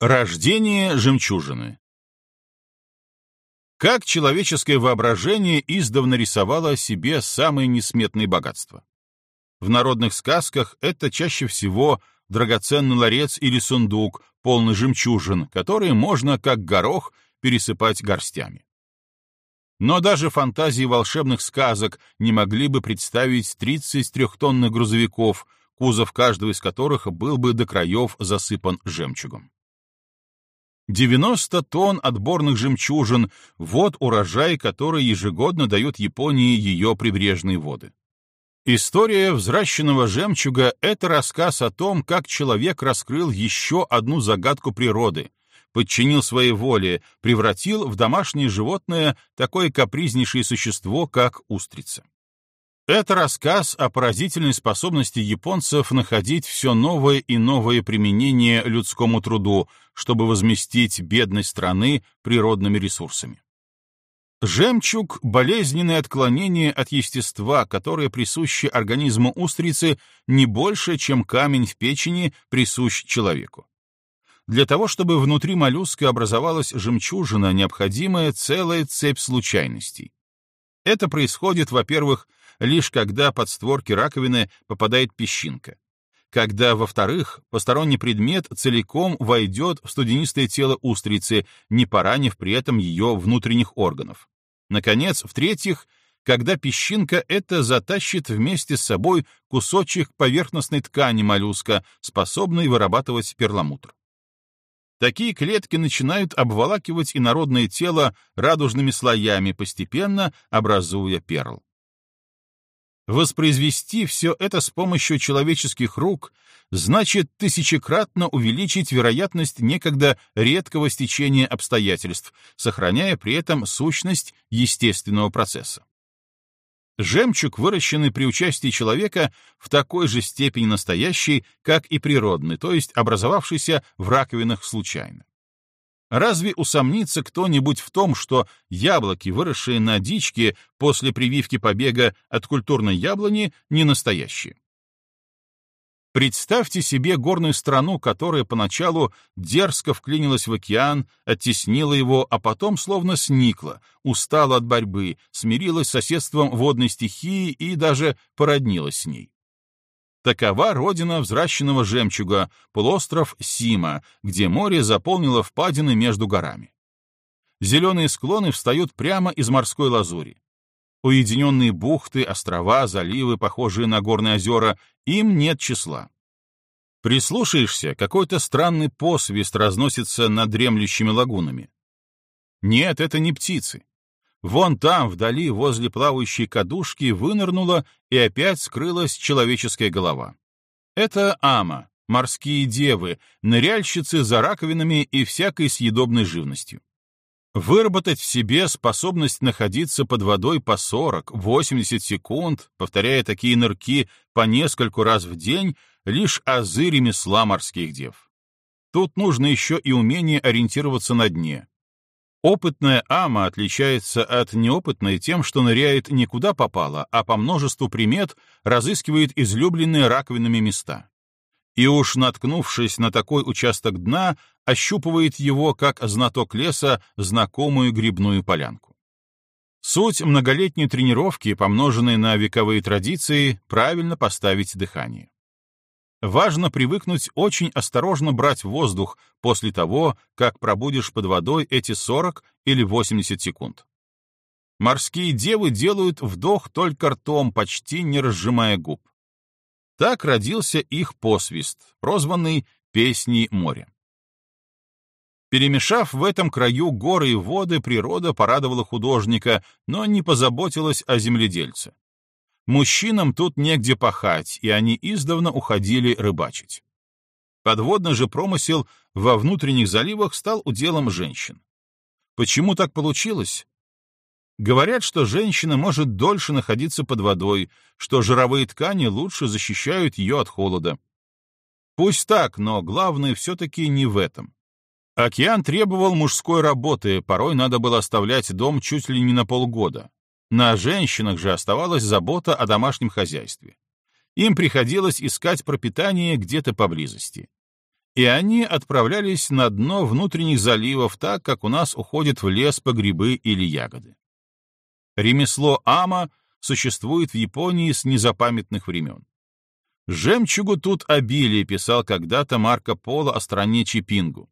Рождение жемчужины Как человеческое воображение издавна рисовало о себе самые несметные богатства? В народных сказках это чаще всего драгоценный ларец или сундук, полный жемчужин, которые можно, как горох, пересыпать горстями. Но даже фантазии волшебных сказок не могли бы представить 30 трехтонных грузовиков, кузов каждого из которых был бы до краев засыпан жемчугом. 90 тонн отборных жемчужин — вот урожай, который ежегодно дают Японии ее прибрежные воды. История взращенного жемчуга — это рассказ о том, как человек раскрыл еще одну загадку природы, подчинил своей воле, превратил в домашнее животное такое капризнейшее существо, как устрица. Это рассказ о поразительной способности японцев находить все новое и новое применение людскому труду, чтобы возместить бедность страны природными ресурсами. Жемчуг — болезненное отклонение от естества, которое присуще организму устрицы не больше, чем камень в печени присущ человеку. Для того, чтобы внутри моллюска образовалась жемчужина, необходимая целая цепь случайностей. Это происходит, во-первых, лишь когда под створки раковины попадает песчинка. Когда, во-вторых, посторонний предмет целиком войдет в студенистое тело устрицы, не поранив при этом ее внутренних органов. Наконец, в-третьих, когда песчинка это затащит вместе с собой кусочек поверхностной ткани моллюска, способный вырабатывать перламутр. Такие клетки начинают обволакивать инородное тело радужными слоями, постепенно образуя перл. Воспроизвести все это с помощью человеческих рук значит тысячекратно увеличить вероятность некогда редкого стечения обстоятельств, сохраняя при этом сущность естественного процесса. Жемчуг, выращенный при участии человека, в такой же степени настоящий, как и природный, то есть образовавшийся в раковинах случайно. Разве усомнится кто-нибудь в том, что яблоки, выросшие на дичке после прививки побега от культурной яблони, не настоящие? Представьте себе горную страну, которая поначалу дерзко вклинилась в океан, оттеснила его, а потом словно сникла, устала от борьбы, смирилась с соседством водной стихии и даже породнилась с ней. Такова родина взращенного жемчуга, полуостров Сима, где море заполнило впадины между горами. Зеленые склоны встают прямо из морской лазури. Уединенные бухты, острова, заливы, похожие на горные озера, им нет числа. Прислушаешься, какой-то странный посвист разносится над дремлющими лагунами. Нет, это не птицы. Вон там, вдали, возле плавающей кадушки, вынырнула и опять скрылась человеческая голова. Это ама, морские девы, ныряльщицы за раковинами и всякой съедобной живностью. Выработать в себе способность находиться под водой по 40-80 секунд, повторяя такие нырки по нескольку раз в день, лишь азы ремесла морских дев. Тут нужно еще и умение ориентироваться на дне, Опытная ама отличается от неопытной тем, что ныряет не куда попало, а по множеству примет разыскивает излюбленные раковинами места. И уж наткнувшись на такой участок дна, ощупывает его, как знаток леса, знакомую грибную полянку. Суть многолетней тренировки, помноженной на вековые традиции, правильно поставить дыхание. Важно привыкнуть очень осторожно брать воздух после того, как пробудешь под водой эти 40 или 80 секунд. Морские девы делают вдох только ртом, почти не разжимая губ. Так родился их посвист, прозванный «Песней моря». Перемешав в этом краю горы и воды, природа порадовала художника, но не позаботилась о земледельце. Мужчинам тут негде пахать, и они издавна уходили рыбачить. Подводный же промысел во внутренних заливах стал уделом женщин. Почему так получилось? Говорят, что женщина может дольше находиться под водой, что жировые ткани лучше защищают ее от холода. Пусть так, но главное все-таки не в этом. Океан требовал мужской работы, порой надо было оставлять дом чуть ли не на полгода. На женщинах же оставалась забота о домашнем хозяйстве. Им приходилось искать пропитание где-то поблизости. и они отправлялись на дно внутренних заливов так, как у нас уходят в лес по грибы или ягоды. Ремесло ама существует в Японии с незапамятных времен. «Жемчугу тут обилие», — писал когда-то Марко Поло о стране Чипингу.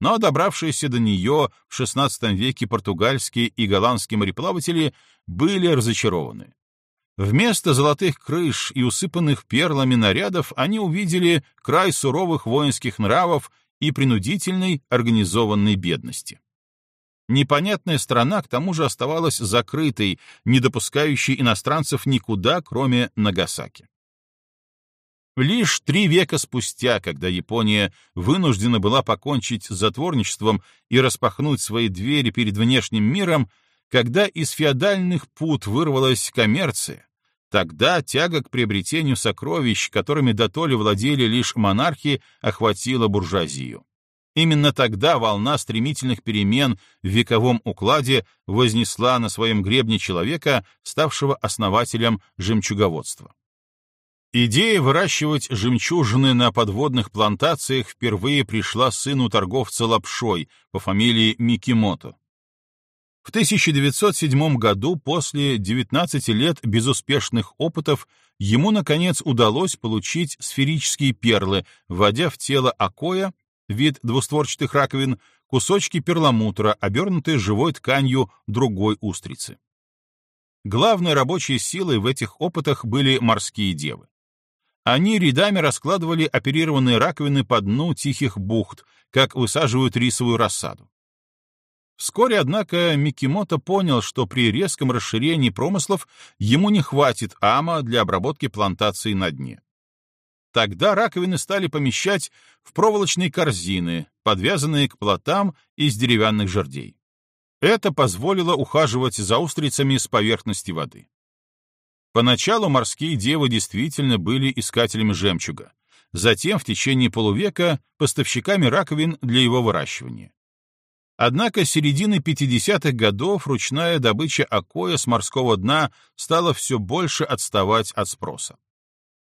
Но добравшиеся до нее в XVI веке португальские и голландские мореплаватели были разочарованы. Вместо золотых крыш и усыпанных перлами нарядов они увидели край суровых воинских нравов и принудительной организованной бедности. Непонятная страна к тому же оставалась закрытой, не допускающей иностранцев никуда, кроме Нагасаки. Лишь три века спустя, когда Япония вынуждена была покончить с затворничеством и распахнуть свои двери перед внешним миром, когда из феодальных пут вырвалась коммерция, тогда тяга к приобретению сокровищ, которыми дотоле владели лишь монархи, охватила буржуазию. Именно тогда волна стремительных перемен в вековом укладе вознесла на своем гребне человека, ставшего основателем жемчуговодства. Идея выращивать жемчужины на подводных плантациях впервые пришла сыну торговца лапшой по фамилии Микимото. В 1907 году, после 19 лет безуспешных опытов, ему, наконец, удалось получить сферические перлы, вводя в тело акоя, вид двустворчатых раковин, кусочки перламутра, обернутые живой тканью другой устрицы. Главной рабочей силой в этих опытах были морские девы. Они рядами раскладывали оперированные раковины по дну тихих бухт, как высаживают рисовую рассаду. Вскоре, однако, Микимото понял, что при резком расширении промыслов ему не хватит ама для обработки плантаций на дне. Тогда раковины стали помещать в проволочные корзины, подвязанные к плотам из деревянных жердей. Это позволило ухаживать за устрицами с поверхности воды. Поначалу морские девы действительно были искателями жемчуга, затем в течение полувека поставщиками раковин для его выращивания. Однако с середины 50-х годов ручная добыча акоя с морского дна стала все больше отставать от спроса.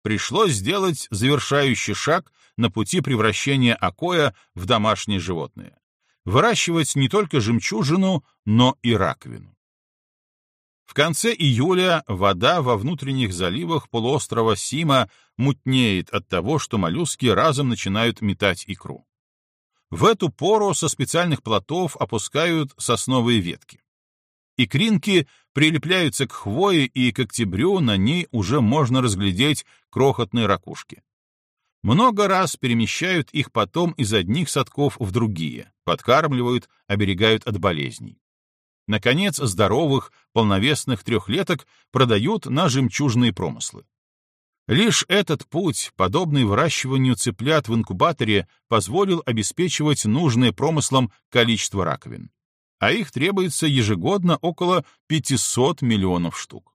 Пришлось сделать завершающий шаг на пути превращения акоя в домашнее животное. Выращивать не только жемчужину, но и раковину. В конце июля вода во внутренних заливах полуострова Сима мутнеет от того, что моллюски разом начинают метать икру. В эту пору со специальных плотов опускают сосновые ветки. Икринки прилепляются к хвое, и к октябрю на ней уже можно разглядеть крохотные ракушки. Много раз перемещают их потом из одних садков в другие, подкармливают, оберегают от болезней. Наконец, здоровых, полновесных трехлеток продают на жемчужные промыслы. Лишь этот путь, подобный выращиванию цыплят в инкубаторе, позволил обеспечивать нужное промыслом количество раковин. А их требуется ежегодно около 500 миллионов штук.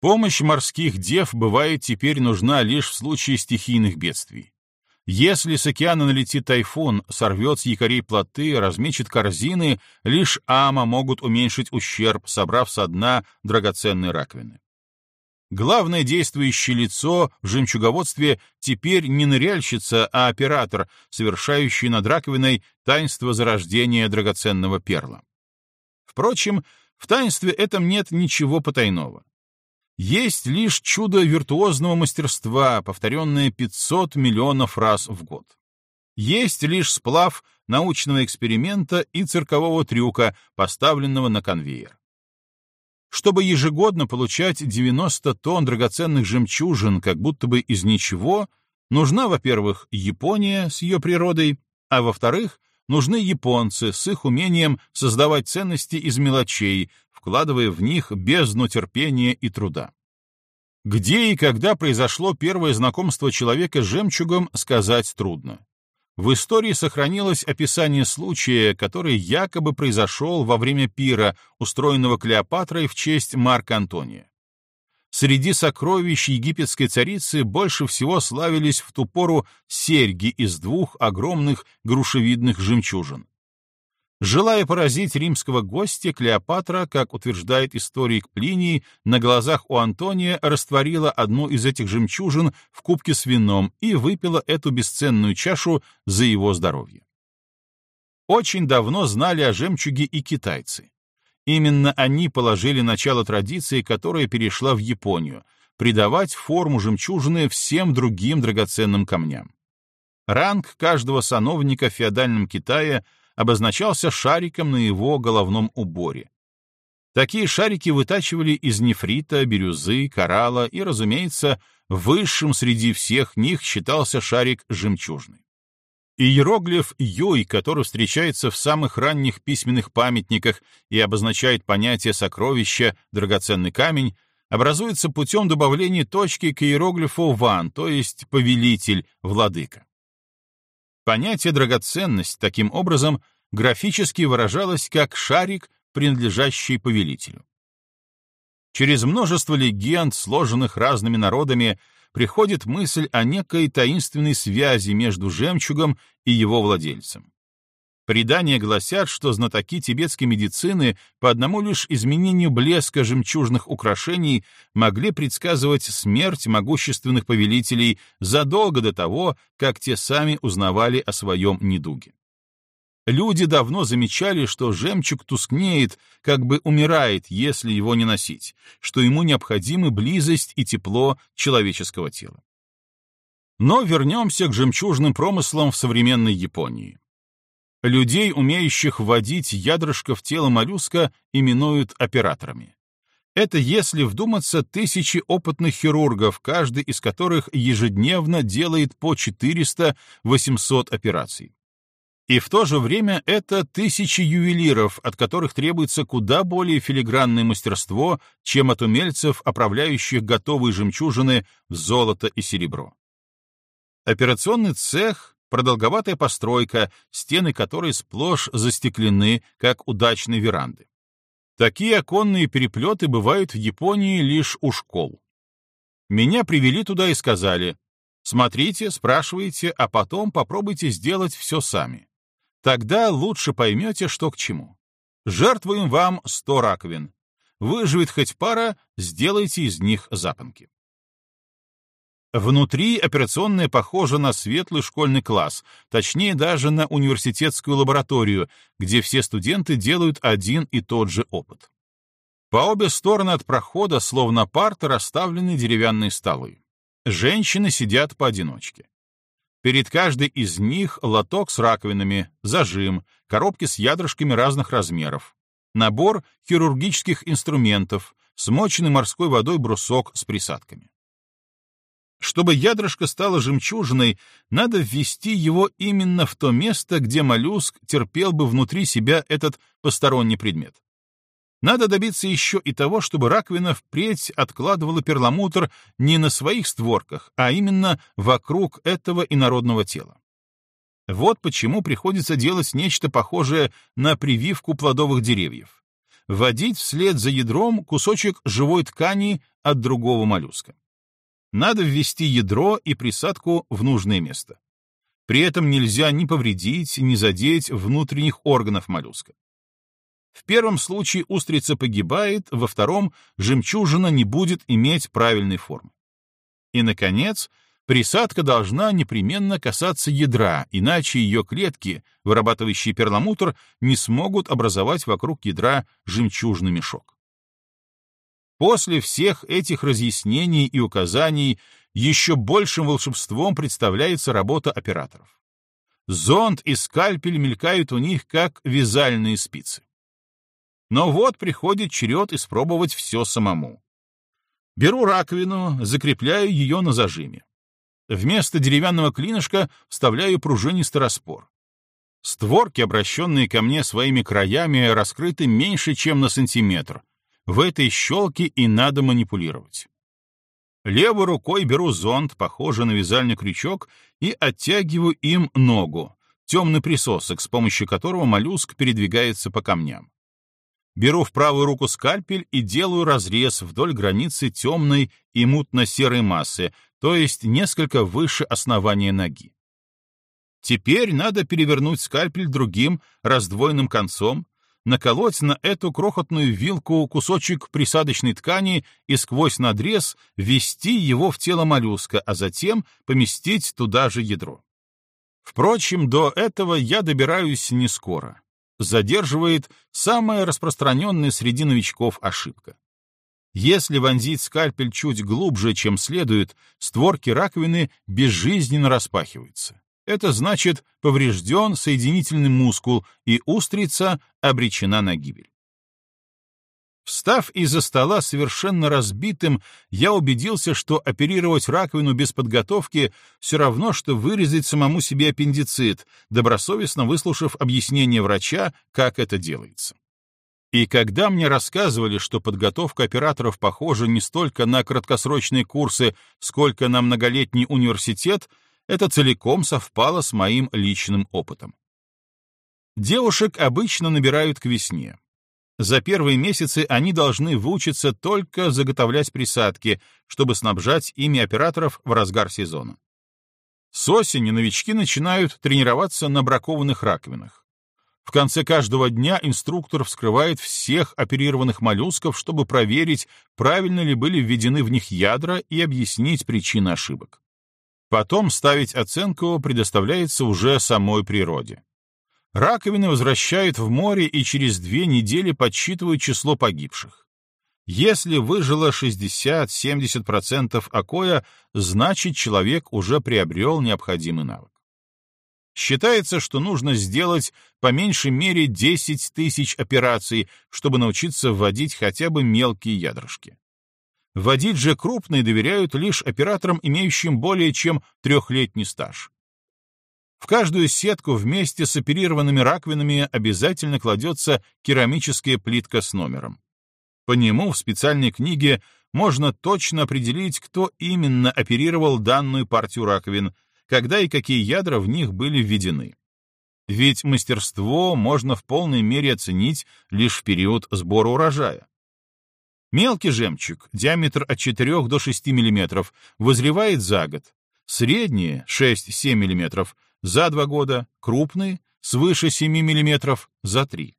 Помощь морских дев бывает теперь нужна лишь в случае стихийных бедствий. Если с океана налетит тайфун, сорвет с якорей плоты, размечет корзины, лишь ама могут уменьшить ущерб, собрав со дна драгоценные раковины. Главное действующее лицо в жемчуговодстве теперь не ныряльщица, а оператор, совершающий над раковиной таинство зарождения драгоценного перла. Впрочем, в таинстве этом нет ничего потайного. Есть лишь чудо виртуозного мастерства, повторенное 500 миллионов раз в год. Есть лишь сплав научного эксперимента и циркового трюка, поставленного на конвейер. Чтобы ежегодно получать 90 тонн драгоценных жемчужин как будто бы из ничего, нужна, во-первых, Япония с ее природой, а во-вторых, нужны японцы с их умением создавать ценности из мелочей, вкладывая в них бездну терпения и труда. Где и когда произошло первое знакомство человека с жемчугом, сказать трудно. В истории сохранилось описание случая, который якобы произошел во время пира, устроенного Клеопатрой в честь Марка Антония. Среди сокровищ египетской царицы больше всего славились в ту пору серьги из двух огромных грушевидных жемчужин. Желая поразить римского гостя, Клеопатра, как утверждает историк Плиний, на глазах у Антония растворила одну из этих жемчужин в кубке с вином и выпила эту бесценную чашу за его здоровье. Очень давно знали о жемчуге и китайцы. Именно они положили начало традиции, которая перешла в Японию, придавать форму жемчужины всем другим драгоценным камням. Ранг каждого сановника в феодальном Китае — обозначался шариком на его головном уборе. Такие шарики вытачивали из нефрита, бирюзы, коралла и, разумеется, высшим среди всех них считался шарик жемчужный. Иероглиф «Юй», который встречается в самых ранних письменных памятниках и обозначает понятие сокровища, драгоценный камень, образуется путем добавления точки к иероглифу «ван», то есть «повелитель», «владыка». Понятие «драгоценность» таким образом графически выражалось как шарик, принадлежащий повелителю. Через множество легенд, сложенных разными народами, приходит мысль о некой таинственной связи между жемчугом и его владельцем. Предания гласят, что знатоки тибетской медицины по одному лишь изменению блеска жемчужных украшений могли предсказывать смерть могущественных повелителей задолго до того, как те сами узнавали о своем недуге. Люди давно замечали, что жемчуг тускнеет, как бы умирает, если его не носить, что ему необходимы близость и тепло человеческого тела. Но вернемся к жемчужным промыслам в современной Японии. Людей, умеющих вводить ядрышко в тело моллюска, именуют операторами. Это, если вдуматься, тысячи опытных хирургов, каждый из которых ежедневно делает по 400-800 операций. И в то же время это тысячи ювелиров, от которых требуется куда более филигранное мастерство, чем от умельцев, оправляющих готовые жемчужины в золото и серебро. Операционный цех продолговатая постройка, стены которой сплошь застеклены, как удачные веранды. Такие оконные переплеты бывают в Японии лишь у школ. Меня привели туда и сказали, смотрите, спрашивайте, а потом попробуйте сделать все сами. Тогда лучше поймете, что к чему. Жертвуем вам сто раковин. Выживет хоть пара, сделайте из них запонки. Внутри операционная похожа на светлый школьный класс, точнее даже на университетскую лабораторию, где все студенты делают один и тот же опыт. По обе стороны от прохода, словно парты, расставлены деревянные столы. Женщины сидят поодиночке. Перед каждой из них лоток с раковинами, зажим, коробки с ядрышками разных размеров, набор хирургических инструментов, смоченный морской водой брусок с присадками. Чтобы ядрышко стало жемчужиной, надо ввести его именно в то место, где моллюск терпел бы внутри себя этот посторонний предмет. Надо добиться еще и того, чтобы раковина впредь откладывала перламутр не на своих створках, а именно вокруг этого инородного тела. Вот почему приходится делать нечто похожее на прививку плодовых деревьев. Вводить вслед за ядром кусочек живой ткани от другого моллюска надо ввести ядро и присадку в нужное место. При этом нельзя ни повредить, ни задеть внутренних органов моллюска. В первом случае устрица погибает, во втором жемчужина не будет иметь правильной формы. И, наконец, присадка должна непременно касаться ядра, иначе ее клетки, вырабатывающие перламутр, не смогут образовать вокруг ядра жемчужный мешок. После всех этих разъяснений и указаний еще большим волшебством представляется работа операторов. Зонд и скальпель мелькают у них, как вязальные спицы. Но вот приходит черед испробовать все самому. Беру раковину, закрепляю ее на зажиме. Вместо деревянного клинышка вставляю пружинистый распор. Створки, обращенные ко мне своими краями, раскрыты меньше, чем на сантиметр, в этой щелке и надо манипулировать. Левой рукой беру зонт, похожий на вязальный крючок, и оттягиваю им ногу, темный присосок, с помощью которого моллюск передвигается по камням. Беру в правую руку скальпель и делаю разрез вдоль границы темной и мутно-серой массы, то есть несколько выше основания ноги. Теперь надо перевернуть скальпель другим, раздвоенным концом, наколоть на эту крохотную вилку кусочек присадочной ткани и сквозь надрез ввести его в тело моллюска, а затем поместить туда же ядро. Впрочем, до этого я добираюсь не скоро. Задерживает самая распространенная среди новичков ошибка. Если вонзить скальпель чуть глубже, чем следует, створки раковины безжизненно распахиваются. Это значит, поврежден соединительный мускул, и устрица обречена на гибель. Встав из-за стола совершенно разбитым, я убедился, что оперировать раковину без подготовки все равно, что вырезать самому себе аппендицит, добросовестно выслушав объяснение врача, как это делается. И когда мне рассказывали, что подготовка операторов похожа не столько на краткосрочные курсы, сколько на многолетний университет, это целиком совпало с моим личным опытом. Девушек обычно набирают к весне. За первые месяцы они должны выучиться только заготовлять присадки, чтобы снабжать ими операторов в разгар сезона. С осени новички начинают тренироваться на бракованных раковинах. В конце каждого дня инструктор вскрывает всех оперированных моллюсков, чтобы проверить, правильно ли были введены в них ядра и объяснить причины ошибок. Потом ставить оценку предоставляется уже самой природе. Раковины возвращают в море и через две недели подсчитывают число погибших. Если выжило 60-70% окоя, значит человек уже приобрел необходимый навык. Считается, что нужно сделать по меньшей мере 10 тысяч операций, чтобы научиться вводить хотя бы мелкие ядрышки. Вводить же крупные доверяют лишь операторам, имеющим более чем трехлетний стаж. В каждую сетку вместе с оперированными раковинами обязательно кладется керамическая плитка с номером. По нему в специальной книге можно точно определить, кто именно оперировал данную партию раковин, когда и какие ядра в них были введены. Ведь мастерство можно в полной мере оценить лишь в период сбора урожая. Мелкий жемчуг, диаметр от 4 до 6 мм, вызревает за год. Средние, 6-7 мм, за 2 года, крупные, свыше 7 мм, за 3.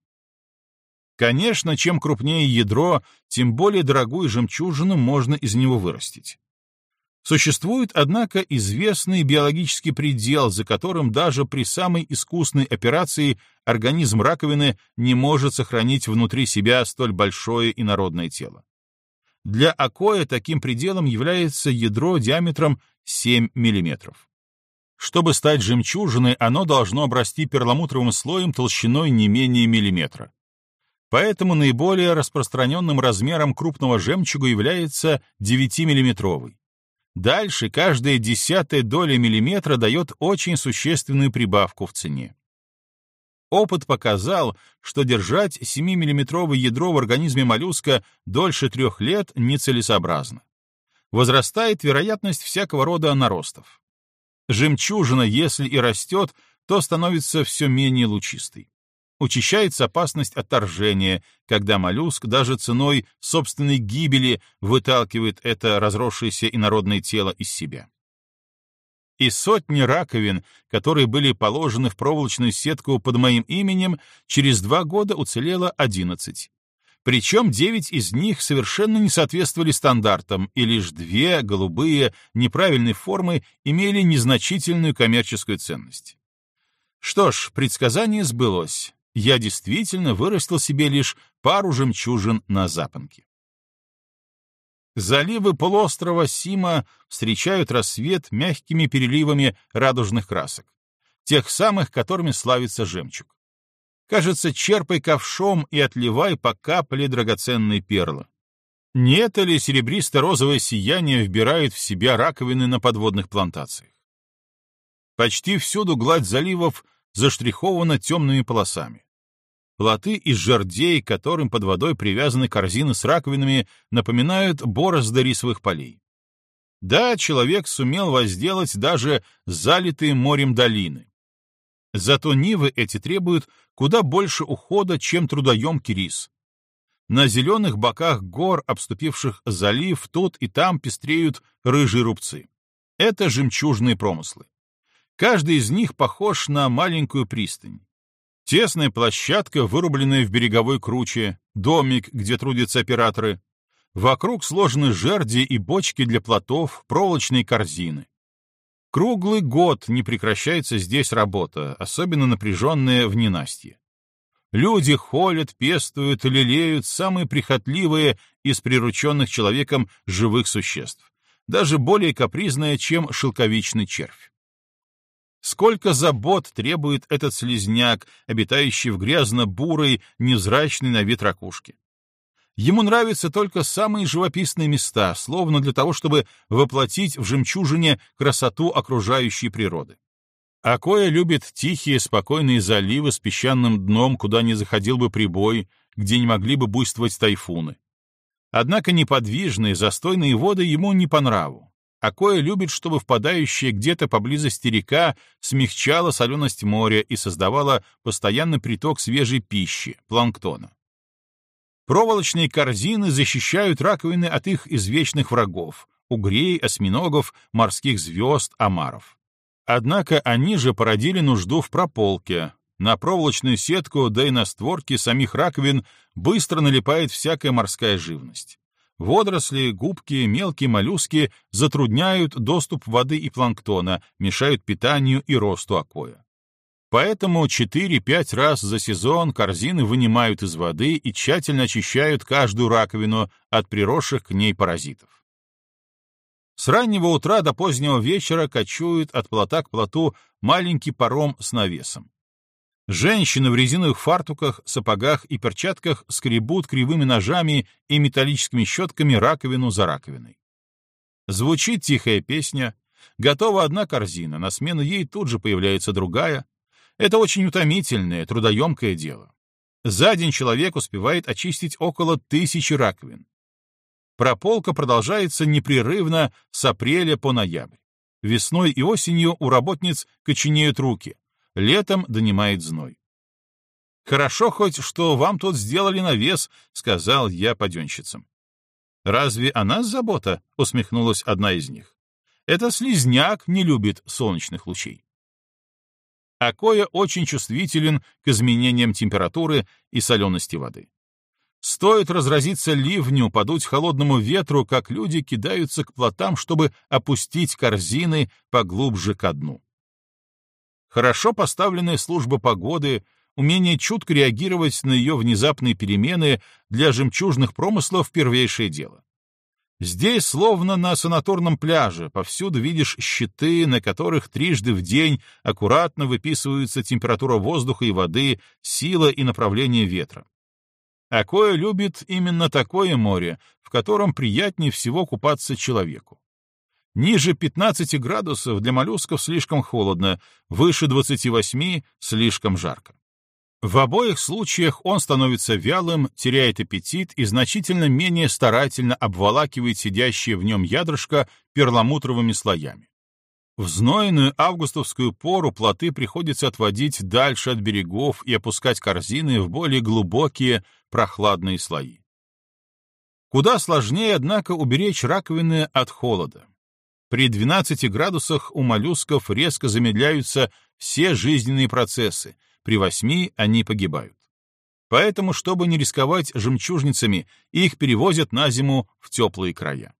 Конечно, чем крупнее ядро, тем более дорогую жемчужину можно из него вырастить. Существует, однако, известный биологический предел, за которым даже при самой искусной операции организм раковины не может сохранить внутри себя столь большое инородное тело. Для окоя таким пределом является ядро диаметром 7 мм. Чтобы стать жемчужиной, оно должно обрасти перламутровым слоем толщиной не менее миллиметра. Поэтому наиболее распространенным размером крупного жемчуга является 9-миллиметровый. Дальше каждая десятая доля миллиметра дает очень существенную прибавку в цене. Опыт показал, что держать 7-миллиметровое ядро в организме моллюска дольше трех лет нецелесообразно. Возрастает вероятность всякого рода наростов. Жемчужина, если и растет, то становится все менее лучистой учащается опасность отторжения, когда моллюск даже ценой собственной гибели выталкивает это разросшееся инородное тело из себя. И сотни раковин, которые были положены в проволочную сетку под моим именем, через два года уцелело одиннадцать. Причем девять из них совершенно не соответствовали стандартам, и лишь две голубые неправильной формы имели незначительную коммерческую ценность. Что ж, предсказание сбылось я действительно вырастил себе лишь пару жемчужин на запонке. Заливы полуострова Сима встречают рассвет мягкими переливами радужных красок, тех самых, которыми славится жемчуг. Кажется, черпай ковшом и отливай по капле драгоценные перлы. Не это ли серебристо-розовое сияние вбирает в себя раковины на подводных плантациях? Почти всюду гладь заливов заштрихована темными полосами. Плоты из жердей, к которым под водой привязаны корзины с раковинами, напоминают борозды рисовых полей. Да, человек сумел возделать даже залитые морем долины. Зато нивы эти требуют куда больше ухода, чем трудоемкий рис. На зеленых боках гор, обступивших залив, тут и там пестреют рыжие рубцы. Это жемчужные промыслы. Каждый из них похож на маленькую пристань. Тесная площадка, вырубленная в береговой круче, домик, где трудятся операторы. Вокруг сложены жерди и бочки для плотов, проволочные корзины. Круглый год не прекращается здесь работа, особенно напряженная в ненастье. Люди холят, пестуют, лелеют самые прихотливые из прирученных человеком живых существ, даже более капризные, чем шелковичный червь. Сколько забот требует этот слезняк, обитающий в грязно-бурой, невзрачной на вид ракушке. Ему нравятся только самые живописные места, словно для того, чтобы воплотить в жемчужине красоту окружающей природы. Акоя любит тихие, спокойные заливы с песчаным дном, куда не заходил бы прибой, где не могли бы буйствовать тайфуны. Однако неподвижные, застойные воды ему не по нраву. А кое любит, чтобы впадающая где-то поблизости река смягчала соленость моря и создавала постоянный приток свежей пищи, планктона. Проволочные корзины защищают раковины от их извечных врагов — угрей, осьминогов, морских звезд, омаров. Однако они же породили нужду в прополке. На проволочную сетку, да и на створки самих раковин быстро налипает всякая морская живность. Водоросли, губки, мелкие моллюски затрудняют доступ воды и планктона, мешают питанию и росту акоя. Поэтому 4-5 раз за сезон корзины вынимают из воды и тщательно очищают каждую раковину от приросших к ней паразитов. С раннего утра до позднего вечера кочует от плота к плоту маленький паром с навесом. Женщины в резиновых фартуках, сапогах и перчатках скребут кривыми ножами и металлическими щетками раковину за раковиной. Звучит тихая песня, готова одна корзина, на смену ей тут же появляется другая. Это очень утомительное, трудоемкое дело. За день человек успевает очистить около тысячи раковин. Прополка продолжается непрерывно с апреля по ноябрь. Весной и осенью у работниц коченеют руки, летом донимает зной. «Хорошо хоть, что вам тут сделали навес», — сказал я паденщицам. «Разве о нас забота?» — усмехнулась одна из них. «Это слизняк не любит солнечных лучей». Акоя очень чувствителен к изменениям температуры и солености воды. Стоит разразиться ливню, подуть холодному ветру, как люди кидаются к плотам, чтобы опустить корзины поглубже ко дну. Хорошо поставленная служба погоды, умение чутко реагировать на ее внезапные перемены для жемчужных промыслов — первейшее дело. Здесь, словно на санаторном пляже, повсюду видишь щиты, на которых трижды в день аккуратно выписываются температура воздуха и воды, сила и направление ветра. Акоя любит именно такое море, в котором приятнее всего купаться человеку. Ниже 15 градусов для моллюсков слишком холодно, выше 28 — слишком жарко. В обоих случаях он становится вялым, теряет аппетит и значительно менее старательно обволакивает сидящее в нем ядрышко перламутровыми слоями. В знойную августовскую пору плоты приходится отводить дальше от берегов и опускать корзины в более глубокие, прохладные слои. Куда сложнее, однако, уберечь раковины от холода. При 12 градусах у моллюсков резко замедляются все жизненные процессы, при 8 они погибают. Поэтому, чтобы не рисковать жемчужницами, их перевозят на зиму в теплые края.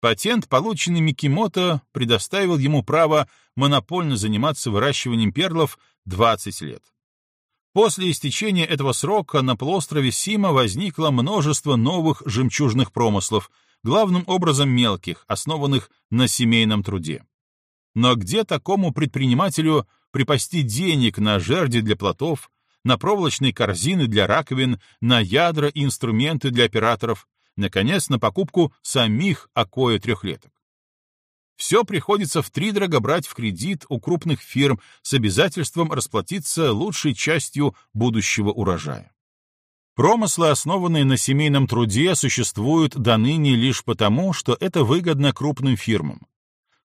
Патент, полученный Микимото, предоставил ему право монопольно заниматься выращиванием перлов 20 лет. После истечения этого срока на полуострове Сима возникло множество новых жемчужных промыслов, главным образом мелких, основанных на семейном труде. Но где такому предпринимателю припасти денег на жерди для плотов, на проволочные корзины для раковин, на ядра и инструменты для операторов, наконец, на покупку самих окоя трехлеток? Все приходится втридорого брать в кредит у крупных фирм с обязательством расплатиться лучшей частью будущего урожая. Промыслы, основанные на семейном труде, существуют до ныне лишь потому, что это выгодно крупным фирмам.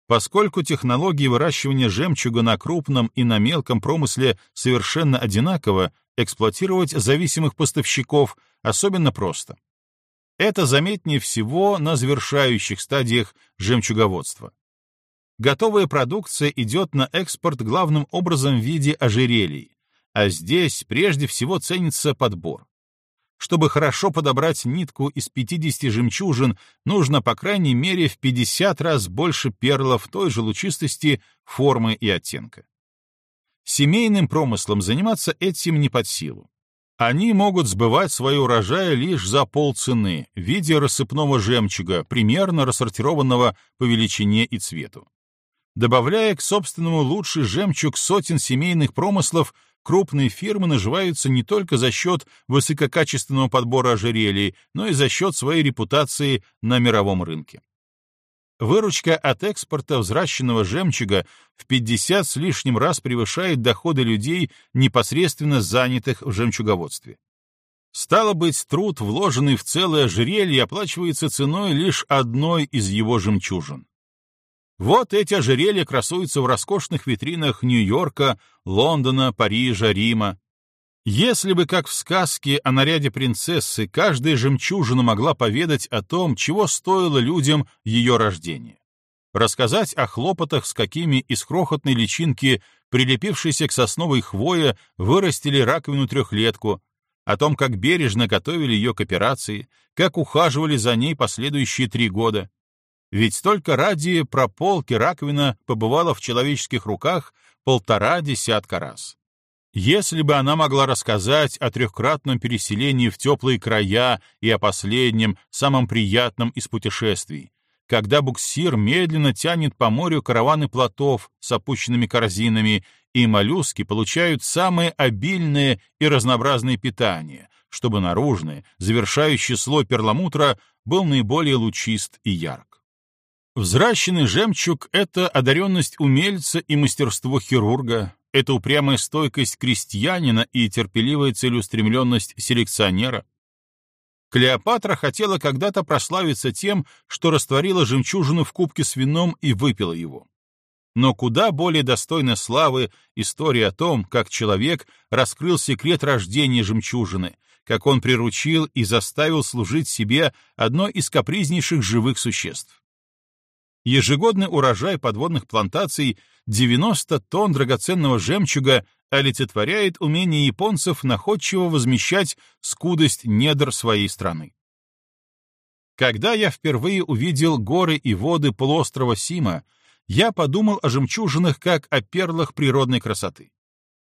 Поскольку технологии выращивания жемчуга на крупном и на мелком промысле совершенно одинаково, эксплуатировать зависимых поставщиков особенно просто. Это заметнее всего на завершающих стадиях жемчуговодства. готовая продукция идет на экспорт главным образом в виде ожерелий, а здесь прежде всего ценится подбор. Чтобы хорошо подобрать нитку из 50 жемчужин, нужно по крайней мере в 50 раз больше перлов той же лучистости, формы и оттенка. Семейным промыслом заниматься этим не под силу. Они могут сбывать свои урожаи лишь за полцены в виде рассыпного жемчуга, примерно рассортированного по величине и цвету. Добавляя к собственному лучший жемчуг сотен семейных промыслов, крупные фирмы наживаются не только за счет высококачественного подбора ожерелий, но и за счет своей репутации на мировом рынке. Выручка от экспорта взращенного жемчуга в 50 с лишним раз превышает доходы людей, непосредственно занятых в жемчуговодстве. Стало быть, труд, вложенный в целое ожерелье, оплачивается ценой лишь одной из его жемчужин. Вот эти ожерелья красуются в роскошных витринах Нью-Йорка, Лондона, Парижа, Рима. Если бы, как в сказке о наряде принцессы, каждая жемчужина могла поведать о том, чего стоило людям ее рождение. Рассказать о хлопотах, с какими из крохотной личинки, прилепившейся к сосновой хвое, вырастили раковину-трехлетку, о том, как бережно готовили ее к операции, как ухаживали за ней последующие три года. Ведь только ради прополки раковина побывала в человеческих руках полтора десятка раз. Если бы она могла рассказать о трехкратном переселении в теплые края и о последнем, самом приятном из путешествий, когда буксир медленно тянет по морю караваны плотов с опущенными корзинами, и моллюски получают самое обильное и разнообразное питание, чтобы наружный, завершающий слой перламутра был наиболее лучист и ярк. Взращенный жемчуг — это одаренность умельца и мастерство хирурга, это упрямая стойкость крестьянина и терпеливая целеустремленность селекционера. Клеопатра хотела когда-то прославиться тем, что растворила жемчужину в кубке с вином и выпила его. Но куда более достойна славы история о том, как человек раскрыл секрет рождения жемчужины, как он приручил и заставил служить себе одно из капризнейших живых существ. Ежегодный урожай подводных плантаций 90 тонн драгоценного жемчуга олицетворяет умение японцев находчиво возмещать скудость недр своей страны. Когда я впервые увидел горы и воды полуострова Сима, я подумал о жемчужинах как о перлах природной красоты.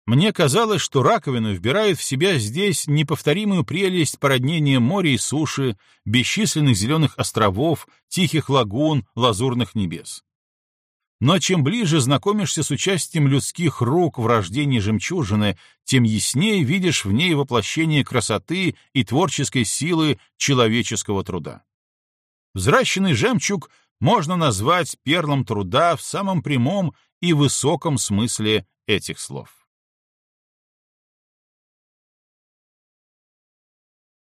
Мне казалось, что раковина вбирает в себя здесь неповторимую прелесть породнения моря и суши, бесчисленных зеленых островов, тихих лагун, лазурных небес. Но чем ближе знакомишься с участием людских рук в рождении жемчужины, тем яснее видишь в ней воплощение красоты и творческой силы человеческого труда. Взращенный жемчуг можно назвать перлом труда в самом прямом и высоком смысле этих слов.